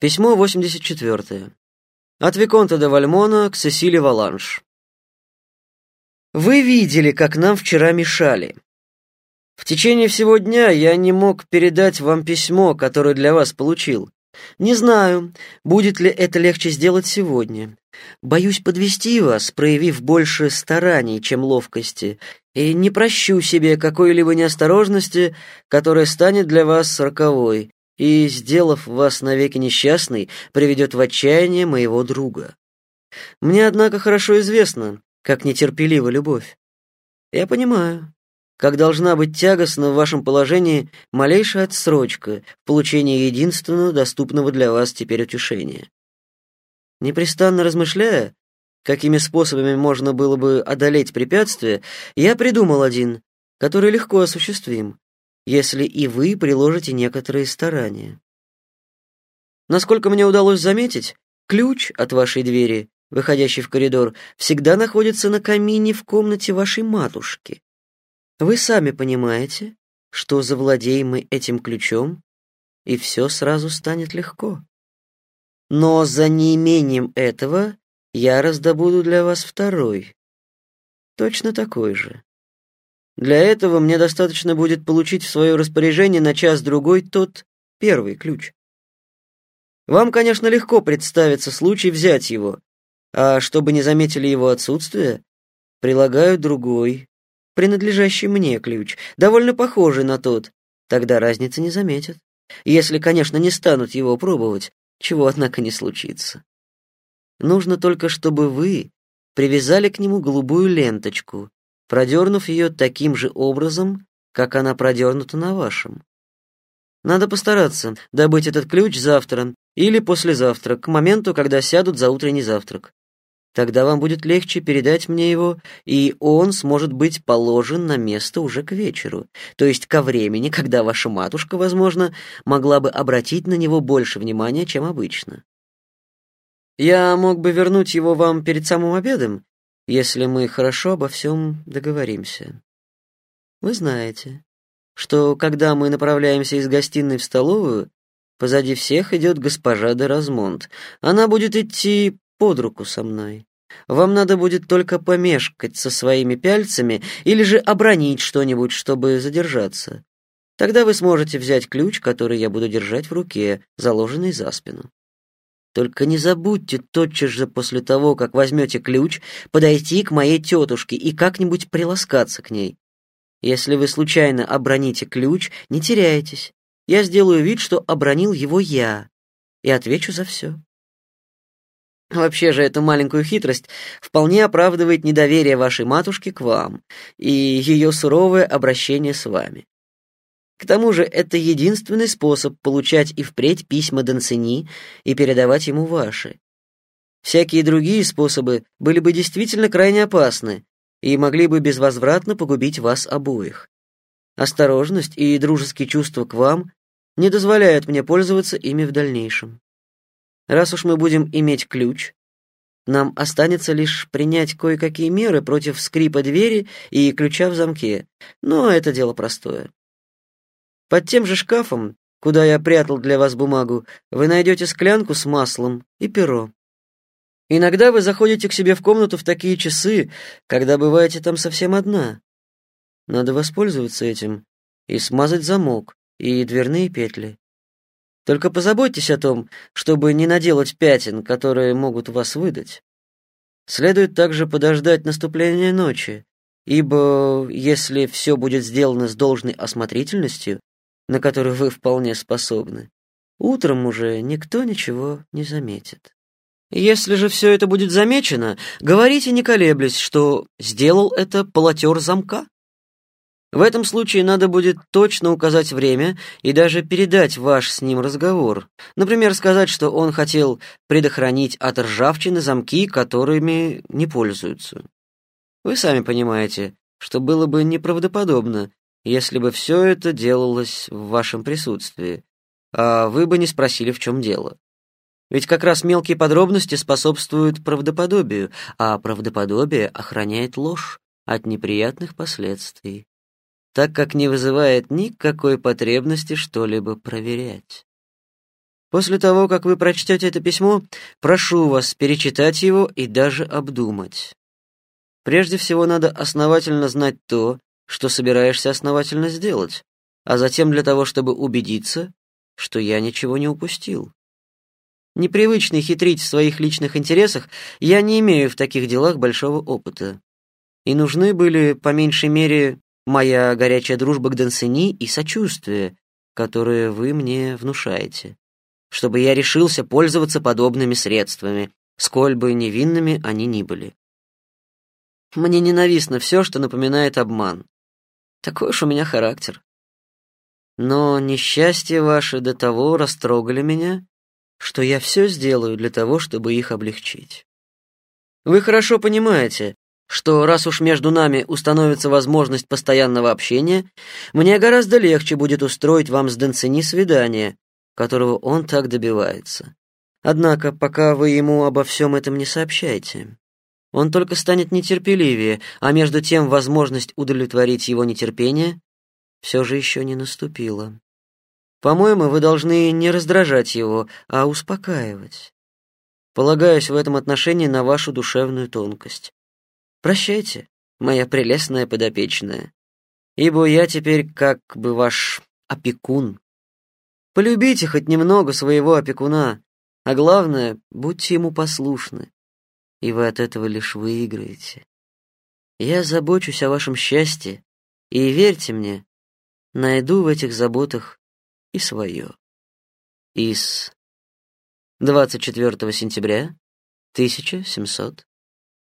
Письмо 84. От Виконта де Вальмона к Сесили Валанш. Вы видели, как нам вчера мешали. В течение всего дня я не мог передать вам письмо, которое для вас получил. Не знаю, будет ли это легче сделать сегодня. Боюсь подвести вас, проявив больше стараний, чем ловкости, и не прощу себе какой-либо неосторожности, которая станет для вас роковой и, сделав вас навеки несчастной, приведет в отчаяние моего друга. Мне, однако, хорошо известно, как нетерпелива любовь. Я понимаю, как должна быть тягостна в вашем положении малейшая отсрочка в получении единственного доступного для вас теперь утешения. Непрестанно размышляя, какими способами можно было бы одолеть препятствие, я придумал один, который легко осуществим, если и вы приложите некоторые старания. Насколько мне удалось заметить, ключ от вашей двери, выходящий в коридор, всегда находится на камине в комнате вашей матушки. Вы сами понимаете, что завладеем мы этим ключом, и все сразу станет легко. Но за неимением этого я раздобуду для вас второй, точно такой же. Для этого мне достаточно будет получить в свое распоряжение на час-другой тот первый ключ. Вам, конечно, легко представится случай взять его, а чтобы не заметили его отсутствие, прилагаю другой, принадлежащий мне ключ, довольно похожий на тот, тогда разницы не заметят. Если, конечно, не станут его пробовать, чего, однако, не случится. Нужно только, чтобы вы привязали к нему голубую ленточку, продернув ее таким же образом, как она продернута на вашем. Надо постараться добыть этот ключ завтра или послезавтра, к моменту, когда сядут за утренний завтрак. Тогда вам будет легче передать мне его, и он сможет быть положен на место уже к вечеру, то есть ко времени, когда ваша матушка, возможно, могла бы обратить на него больше внимания, чем обычно. Я мог бы вернуть его вам перед самым обедом, если мы хорошо обо всем договоримся. Вы знаете, что когда мы направляемся из гостиной в столовую, позади всех идет госпожа де Размонт. Она будет идти под руку со мной. Вам надо будет только помешкать со своими пяльцами или же обронить что-нибудь, чтобы задержаться. Тогда вы сможете взять ключ, который я буду держать в руке, заложенный за спину. Только не забудьте тотчас же после того, как возьмете ключ, подойти к моей тетушке и как-нибудь приласкаться к ней. Если вы случайно оброните ключ, не теряйтесь. Я сделаю вид, что обронил его я, и отвечу за все. Вообще же эту маленькую хитрость вполне оправдывает недоверие вашей матушки к вам и ее суровое обращение с вами. К тому же это единственный способ получать и впредь письма Донцини и передавать ему ваши. Всякие другие способы были бы действительно крайне опасны и могли бы безвозвратно погубить вас обоих. Осторожность и дружеские чувства к вам не дозволяют мне пользоваться ими в дальнейшем. Раз уж мы будем иметь ключ, нам останется лишь принять кое-какие меры против скрипа двери и ключа в замке, но это дело простое. Под тем же шкафом, куда я прятал для вас бумагу, вы найдете склянку с маслом и перо. Иногда вы заходите к себе в комнату в такие часы, когда бываете там совсем одна. Надо воспользоваться этим и смазать замок и дверные петли. Только позаботьтесь о том, чтобы не наделать пятен, которые могут вас выдать. Следует также подождать наступления ночи, ибо если все будет сделано с должной осмотрительностью, на которую вы вполне способны, утром уже никто ничего не заметит. Если же все это будет замечено, говорите, не колеблясь, что сделал это полотер замка. В этом случае надо будет точно указать время и даже передать ваш с ним разговор. Например, сказать, что он хотел предохранить от ржавчины замки, которыми не пользуются. Вы сами понимаете, что было бы неправдоподобно если бы все это делалось в вашем присутствии, а вы бы не спросили, в чем дело. Ведь как раз мелкие подробности способствуют правдоподобию, а правдоподобие охраняет ложь от неприятных последствий, так как не вызывает никакой потребности что-либо проверять. После того, как вы прочтете это письмо, прошу вас перечитать его и даже обдумать. Прежде всего надо основательно знать то, что собираешься основательно сделать, а затем для того, чтобы убедиться, что я ничего не упустил. Непривычный хитрить в своих личных интересах, я не имею в таких делах большого опыта. И нужны были, по меньшей мере, моя горячая дружба к Дансени и сочувствие, которое вы мне внушаете, чтобы я решился пользоваться подобными средствами, сколь бы невинными они ни были. Мне ненавистно все, что напоминает обман. Такой уж у меня характер. Но несчастье ваше до того растрогали меня, что я все сделаю для того, чтобы их облегчить. Вы хорошо понимаете, что раз уж между нами установится возможность постоянного общения, мне гораздо легче будет устроить вам с Денцини свидание, которого он так добивается. Однако, пока вы ему обо всем этом не сообщайте, он только станет нетерпеливее, а между тем возможность удовлетворить его нетерпение все же еще не наступила. По-моему, вы должны не раздражать его, а успокаивать. Полагаюсь в этом отношении на вашу душевную тонкость. Прощайте, моя прелестная подопечная, ибо я теперь как бы ваш опекун. Полюбите хоть немного своего опекуна, а главное, будьте ему послушны и вы от этого лишь выиграете. Я забочусь о вашем счастье, и верьте мне, найду в этих заботах и свое. Из 24 сентября 1700